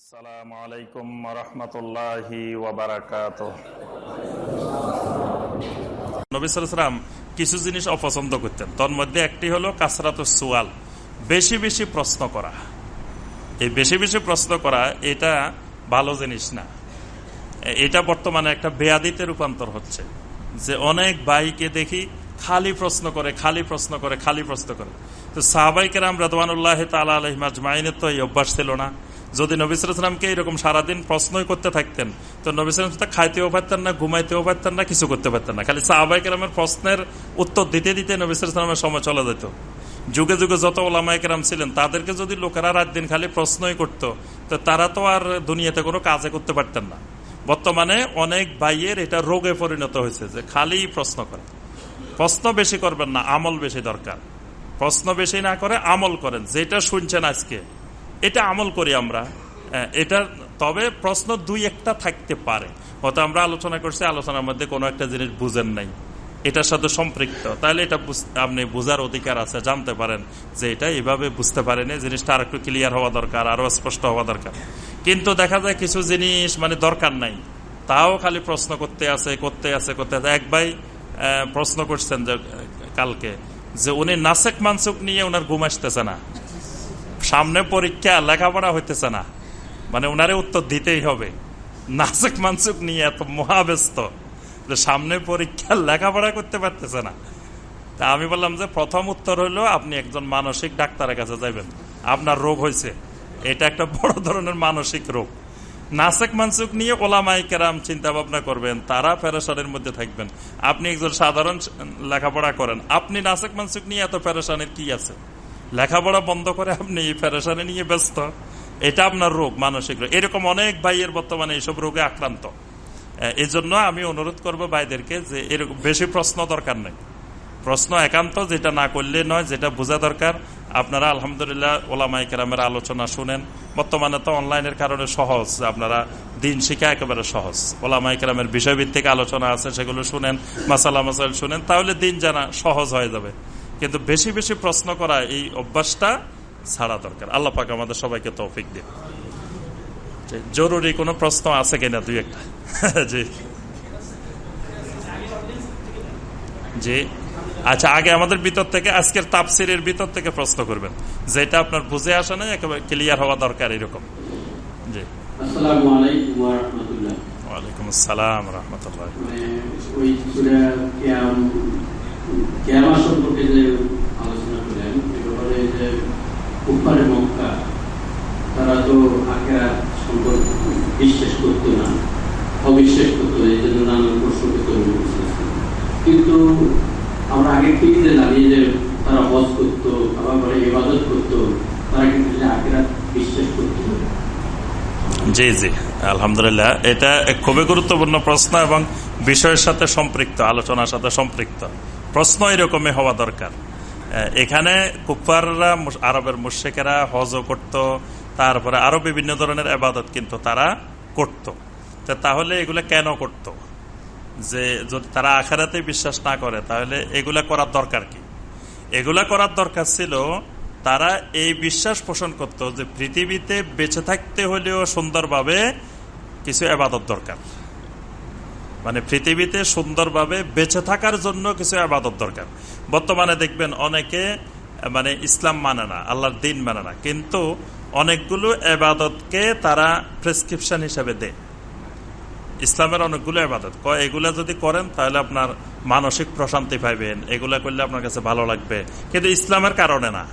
আসসালামু আলাইকুম রহমতুল্লাহি নবী সালাম কিছু জিনিস অপছন্দ করতেন। তোর মধ্যে একটি হলো কাসরাত সুয়াল, বেশি বেশি প্রশ্ন করা। এই বেশি বেশি প্রশ্ন করা এটা ভালো জিনিস না। এটা বর্তমানে একটা বেয়াদিতে রূপান্তর হচ্ছে। যে অনেক ভাইকে দেখি খালি প্রশ্ন করে, খালি প্রশ্ন করে, খালি প্রশ্ন করে। তো সাহাবাইকেরাম রাদওয়ানুল্লাহ তালা আলহিমাজমাইনের তো এই অভ্যাস ছিল না। যদি নবিসামকে এরকম সারাদিন প্রশ্নই করতে থাকতেন, তো নবিসাম খাইতেও পারতেন না, ঘুমাইতেও পারতেন না, কিছু করতে পারতেন না। খালি সাহাবাইকেরামের প্রশ্নের উত্তর দিতে দিতে নবিসামের সময় চলে যেত। যুগে যুগে যত ওলামাইকেরাম ছিলেন, তাদেরকে যদি লোকেরা রাত দিন খালি প্রশ্নই করত, তো তারা তো আর দুনিয়াতে কোনো কাজে করতে পারতেন না। বর্তমানে অনেক ভাইয়ের এটা রোগে পরিণত হয়েছে যে খালি প্রশ্ন করে। প্রশ্ন বেশি করবেন না, আমল বেশি দরকার। প্রশ্ন বেশি না করে আমল করেন, যেটা শুনছেন আজকে। এটা আমল করি আমরা। এটা তবে প্রশ্ন দুই একটা থাকতে পারে। হয়তো আমরা আলোচনা করছি, আলোচনার মধ্যে কোনো একটা জিনিস বুঝেন নাই। এটার সাথে সম্পৃক্ত। তাহলে এটা আপনি বোঝার অধিকার আছে, জানতে পারেন যে এটা এভাবে বুঝতে পারেনি, জিনিসটা আর একটু ক্লিয়ার হওয়া দরকার, আরও স্পষ্ট হওয়া দরকার। কিন্তু দেখা যায় কিছু জিনিস মানে দরকার নাই। তাও খালি প্রশ্ন করতে আছে করতে আছে করতে আছে। এক ভাই প্রশ্ন করছেন যে, কালকে, যে উনি নাসেক মানসুক নিয়ে ওনার ঘুম আসতেছে না। সামনে পরীক্ষা লেখাপড়া হইতেছে না। মানে ওনারে উত্তর দিতেই হবে। নাসেক মানসুক নিয়ে এত মহাব্যস্ত সামনে পরীক্ষা লেখাপড়া করতে পারতেছে না। তা আমি বললাম যে প্রথম উত্তর হলো আপনি একজন মানসিক ডাক্তারের কাছে যাবেন আপনার রোগ হয়েছে এটা একটা বড় ধরনের মানসিক রোগ। নাসেক মানসুক নিয়ে ওলামাই কেরাম চিন্তা ভাবনা করবেন, তারা প্যারেশানের মধ্যে থাকবেন। আপনি একজন সাধারণ লেখাপড়া করেন। আপনি নাসেক মানসুক নিয়ে এত প্যারেশানের কি আছে? লেখাপড়া বন্ধ করে আপনি প্যারেশানে নিয়ে ব্যস্ত। এটা আপনার রোগ, মানসিক রোগ। এরকম অনেক ভাইয়ের বর্তমানে এইসব রোগে আক্রান্ত। এই জন্য আমি অনুরোধ করব ভাইদেরকে যে এরকম বেশি প্রশ্ন দরকার নেই। প্রশ্ন একান্ত, যেটা না করলে নয়, যেটা বোঝা দরকার। আপনারা আলহামদুলিল্লাহ ওলামাই কেরামের আলোচনা শুনেন। বর্তমানে তো অনলাইনের কারণে সহজ, আপনারা দিন শিখা একেবারে সহজ। ওলামাই কেরামের বিষয়ভিত্তিক আলোচনা আছে, সেগুলো শুনেন মাসালা মাসাল শুনেন, তাহলে দিন জানা সহজ হয়ে যাবে। কিন্তু বেশি বেশি প্রশ্ন করা এই অভ্যাসটা ছাড়া দরকার। আল্লাহ পাক আমাদের সবাইকে তৌফিক দিন জরুরি কোনো প্রশ্ন আছে কিনা দুই একটা? জি। জি। আচ্ছা আগে আমাদের ভিতর থেকে আজকের তাপসিরের ভিতর থেকে প্রশ্ন করবেন। যেটা আপনার বুঝে আসে না একেবারে ক্লিয়ার হওয়া দরকার এরকম। জি। ওয়ালাইকুম আসসালাম রহমতুল্লাহ। সম্পর্কে যে আলোচনা করলেন যে উপারে মক্কা, তারা তো আখেরা বিশ্বাস করতো না, অবিশ্বাস করতো এই জন্য নানান প্রশ্ন করতো কিন্তু আমরা যে জানি যে তারা হজ করতো, আবার পরে ইবাদত করতো, তারা কিন্তু আখেরা বিশ্বাস করতো জি জি, আলহামদুলিল্লাহ। এটা খুবই গুরুত্বপূর্ণ প্রশ্ন এবং বিষয়ের সাথে সম্পৃক্ত, আলোচনার সাথে সম্পৃক্ত। প্রশ্ন এরকমই হওয়া দরকার। এখানে কুফাররা আরবের মুর্শেকেরা হজও করত, তারপরে আরও বিভিন্ন ধরনের আবাদত কিন্তু তারা করত। তাহলে এগুলো কেন করত? যে যদি তারা আখারাতে বিশ্বাস না করে, তাহলে এগুলা করার দরকার কি? এগুলা করার দরকার ছিল, তারা এই বিশ্বাস পোষণ করত যে পৃথিবীতে বেঁচে থাকতে হলেও সুন্দরভাবে কিছু আবাদত দরকার। মানে পৃথিবীতে সুন্দরভাবে বেঁচে থাকার জন্য কিছু আবাদত দরকার। বর্তমানে দেখবেন অনেকে মানে ইসলাম মানে না, আল্লাহর দিন মানে না। কিন্তু অনেকগুলো আবাদতকে তারা প্রেসক্রিপশন হিসাবে দেয়। ইসলামের অনেকগুলো আবাদত। এগুলা যদি করেন, তাহলে আপনার মানসিক প্রশান্তি পাইবেন। এগুলা করলে আপনার কাছে ভালো লাগবে। কিন্তু ইসলামের কারণে না।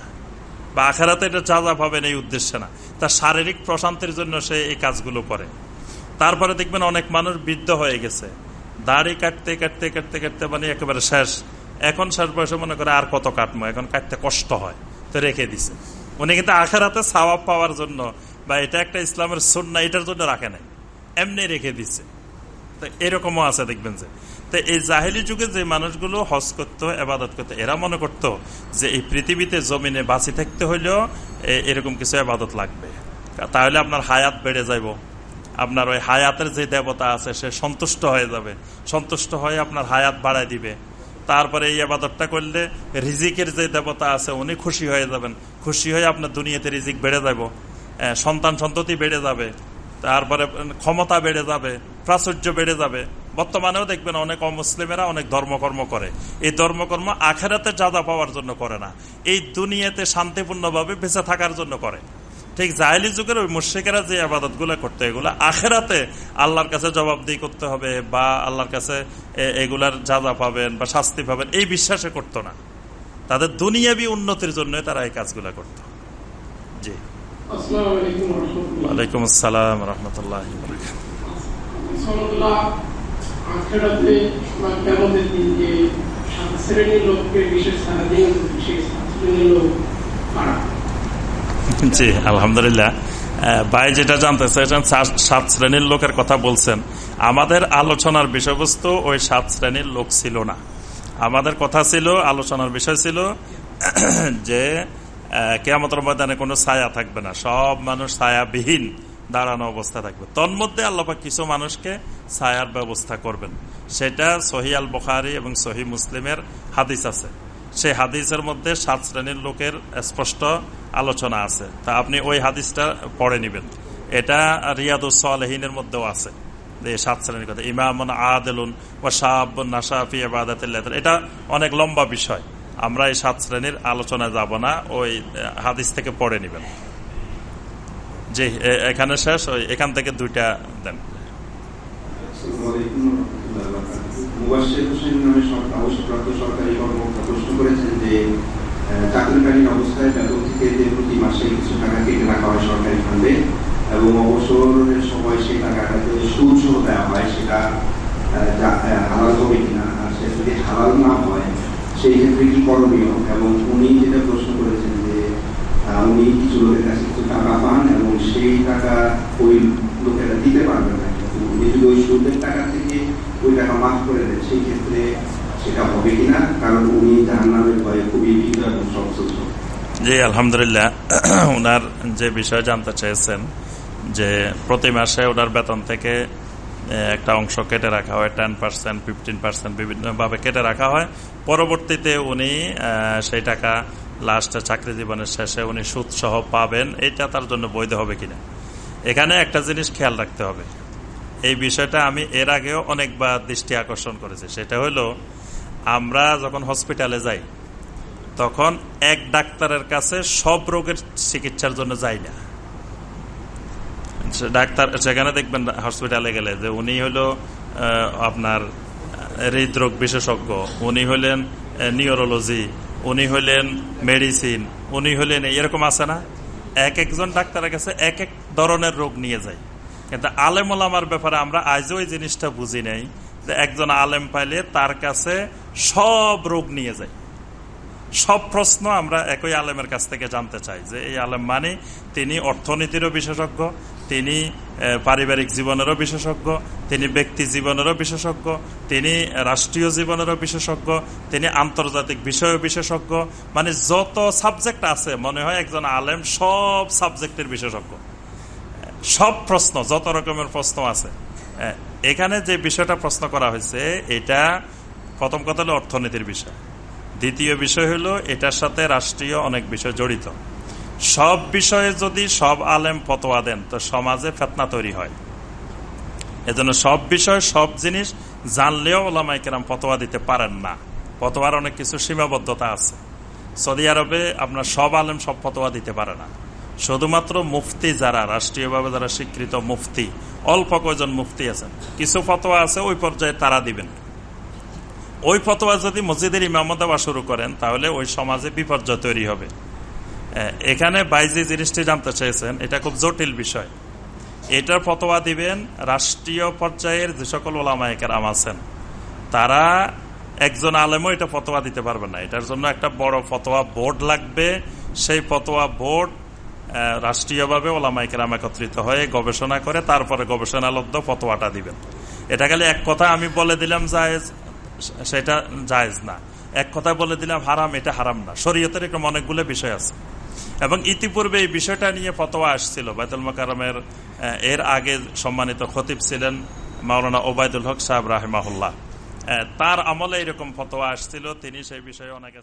বা আখেরাতে এটা চাজা পাবেন এই উদ্দেশ্যে না। তার শারীরিক প্রশান্তির জন্য সে এই কাজগুলো করে। তারপরে দেখবেন অনেক মানুষ বৃদ্ধ হয়ে গেছে। দাড়ি কাটতে কাটতে কাটতে কাটতে মানে একেবারে শেষ। এখন শেষ বয়সে মনে করে আর কত কাটবো এখন কাটতে কষ্ট হয়। তো রেখে দিছে। উনি কিন্তু আখেরাতে সাবাব পাওয়ার জন্য বা এটা একটা ইসলামের সুন্না এটার জন্য রাখে নাই। এমনি রেখে দিছে। তো এরকমও আছে, দেখবেন যে। তো এই জাহেলি যুগে যে মানুষগুলো হজ করতো এবাদত করতো, এরা মনে করত যে এই পৃথিবীতে জমিনে বাঁচি থাকতে হইলেও এরকম কিছু আবাদত লাগবে। তাহলে আপনার হায়াত বেড়ে যাইব। আপনার ওই হায়াতের যে দেবতা আছে, সে সন্তুষ্ট হয়ে যাবে। সন্তুষ্ট হয়ে আপনার হায়াত বাড়ায় দিবে। তারপরে এই আবাদতটা করলে রিজিকের যে দেবতা আছে, উনি খুশি হয়ে যাবেন। খুশি হয়ে আপনার দুনিয়াতে রিজিক বেড়ে যাব। সন্তান সন্ততি বেড়ে যাবে। তারপরে ক্ষমতা বেড়ে যাবে, প্রাচুর্য বেড়ে যাবে। বর্তমানেও দেখবেন অনেক অমুসলিমেরা অনেক ধর্মকর্ম করে। এই ধর্মকর্ম আখেরাতে যা পাওয়ার জন্য করে না। এই দুনিয়াতে শান্তিপূর্ণভাবে বেঁচে থাকার জন্য করে। ঠিক জাহেলি যুগের ওই মুর্শিকেরা যে আবাদত করতো এগুলো আখেরাতে আল্লাহর কাছে জবাবদিহি করতে হবে বা আল্লাহর কাছে এগুলার যা যা পাবেন বা শাস্তি পাবেন এই বিশ্বাসে করতো না। তাদের দুনিয়াবি উন্নতির জন্য তারা এই কাজগুলো করত। জি। ওয়ালাইকুম আসসালাম রহমতুল্লাহ জি, আলহামদুলিল্লাহ। ভাই যেটা জানতে চাইছেন, সাত শ্রেণির লোকের কথা বলছেন। আমাদের আলোচনার বিষয়বস্তু ওই সাত শ্রেণির লোক ছিল না। আমাদের কথা ছিল, আলোচনার বিষয় ছিল যে কেয়ামতের ময়দানে কোনো ছায়া থাকবে না। সব মানুষ ছায়াবিহীন দাঁড়ানো অবস্থা থাকবে। তন্মধ্যে আল্লাপা কিছু মানুষকে ছায়ার ব্যবস্থা করবেন। সেটা সহি আল বখারি এবং সহি মুসলিমের হাদিস আছে। সেই হাদিসের মধ্যে সাত শ্রেণির লোকের স্পষ্ট আলোচনা আছে। তা আপনি ওই হাদিসটা পড়ে নিবেন। এটা রিয়াদুসলেহিনের মধ্যেও আছে। সাত শ্রেণির কথা। ইমাম আদেলুন ও সাহাব নাসাফি এটা অনেক লম্বা বিষয়। আমরা এই সাত শ্রেণির আলোচনা যাব না, ওই হাদিস থেকে পড়ে নিবেন। জি এখানে শেষ, ওই এখান থেকে দুইটা দেন। সরকারি কর্মকর্তা প্রশ্ন করেছেন যে চাকরিকালীন অবস্থায় যে প্রতি মাসে কিছু টাকা কেটে রাখা হয় সরকারি ফান্ডে এবং অবসরের সময় সেই টাকাটাতে সুদ দেওয়া হয়, সেটা হালাল হবে কিনা, আর সে যদি হালাল না হয়, সেই ক্ষেত্রে কি করণীয়? এবং উনি যেটা প্রশ্ন করেছেন যে উনি কিছু লোকের কাছে কিছু টাকা পান এবং সেই টাকা ওই লোকেরা দিতে পারবেন না। উনি যদি ওই সুদের টাকা থেকে ওই টাকা মাফ করে দেন। সেই ক্ষেত্রে সেটা হবে কিনা, কারণ উনি জাহান্নামের ভয়ে খুবই জি, আলহামদুলিল্লাহ। ওনার যে বিষয় জানতে চেয়েছেন, যে প্রতি মাসে ওনার বেতন থেকে একটা অংশ কেটে রাখা হয় টেন পার্সেন্ট ফিফটিন পার্সেন্ট বিভিন্নভাবে কেটে রাখা হয়। পরবর্তীতে উনি সেই টাকা লাস্টে চাকরি জীবনের শেষে উনি সুদসহ পাবেন, এটা তার জন্য বৈধ হবে কিনা। এখানে একটা জিনিস খেয়াল রাখতে হবে। এই বিষয়টা আমি এর আগেও অনেকবার দৃষ্টি আকর্ষণ করেছি। সেটা হলো, আমরা যখন হসপিটালে যাই, তখন এক ডাক্তারের কাছে সব রোগের চিকিৎসার জন্য যাই না। ডাক্তার, সেখানে দেখবেন হসপিটালে গেলে যে উনি হলো আপনার হৃদরোগ বিশেষজ্ঞ, উনি হলেন নিউরোলজি উনি হলেন মেডিসিন উনি হলেন এরকম আছে না? এক একজন ডাক্তারের কাছে এক এক ধরনের রোগ নিয়ে যায়। কিন্তু আলেম ওলামার ব্যাপারে আমরা আজও ওই জিনিসটা বুঝি নাই যে একজন আলেম পাইলে তার কাছে সব রোগ নিয়ে যায়। সব প্রশ্ন আমরা একই আলেমের কাছ থেকে জানতে চাই যে এই আলেম মানে তিনি অর্থনীতিরও বিশেষজ্ঞ, তিনি পারিবারিক জীবনেরও বিশেষজ্ঞ, তিনি ব্যক্তি জীবনেরও বিশেষজ্ঞ, তিনি রাষ্ট্রীয় জীবনেরও বিশেষজ্ঞ, তিনি আন্তর্জাতিক বিষয়েও বিশেষজ্ঞ। মানে যত সাবজেক্ট আছে, মনে হয় একজন আলেম সব সাবজেক্টের বিশেষজ্ঞ। সব প্রশ্ন, যত রকমের প্রশ্ন আছে এখানে যে বিষয়টা প্রশ্ন করা হয়েছে, এটা প্রথম কথা হলো অর্থনীতির বিষয়। দ্বিতীয় বিষয় হলো এটার সাথে রাষ্ট্রীয় অনেক বিষয় জড়িত। সব বিষয়ে যদি সব আলেম ফতোয়া দেন, তো সমাজে ফেতনা তৈরি হয়। এজন্য সব বিষয় সব জিনিস জানলেও ওলামাই কেরাম ফতোয়া দিতে পারেন না। ফতোয়ার অনেক কিছু সীমাবদ্ধতা আছে। সৌদি আরবে আপনার সব আলেম সব ফতোয়া দিতে পারে না। শুধুমাত্র মুফতি যারা, রাষ্ট্রীয়ভাবে যারা স্বীকৃত মুফতি, অল্প কয়জন মুফতি আছেন, কিছু ফতোয়া আছে, ওই পর্যায়ে তারা দিবেন। ওই ফতোয়া যদি মসজিদের ইমামত দেওয়া শুরু করেন, তাহলে ওই সমাজে বিপর্যয় তৈরি হবে। এখানে বাইজি জিনিসটি জানতে চেয়েছেন, এটা খুব জটিল বিষয়। এটার ফতোয়া দিবেন রাষ্ট্রীয় পর্যায়ের যে সকল ওলামায়িকের আম আছেন। তারা একজন আলেমও এটা ফতোয়া দিতে পারবে না। এটার জন্য একটা বড় ফতোয়া বোর্ড লাগবে। সেই ফতোয়া বোর্ড রাষ্ট্রীয়ভাবে ওলামাইকেরাম একত্রিত হয়ে গবেষণা করে তারপরে গবেষণালব্ধ ফতোয়াটা দিবেন। এটা খালি এক কথা আমি বলে দিলাম জায়েজ, সেটা জায়েজ না। এক কথা বলে দিলাম হারাম, এটা হারাম না। শরীয়তের এরকম অনেকগুলো বিষয় আছে। এবং ইতিপূর্বে এই বিষয়টা নিয়ে ফতোয়া আসছিল। বাইতুল মকারমের এর আগে সম্মানিত খতিব ছিলেন মাওলানা ওবায়দুল হক সাহেব রাহেমাহুল্লাহ। তার আমলে এরকম ফতোয়া আসছিল। তিনি সেই বিষয়ে অনেক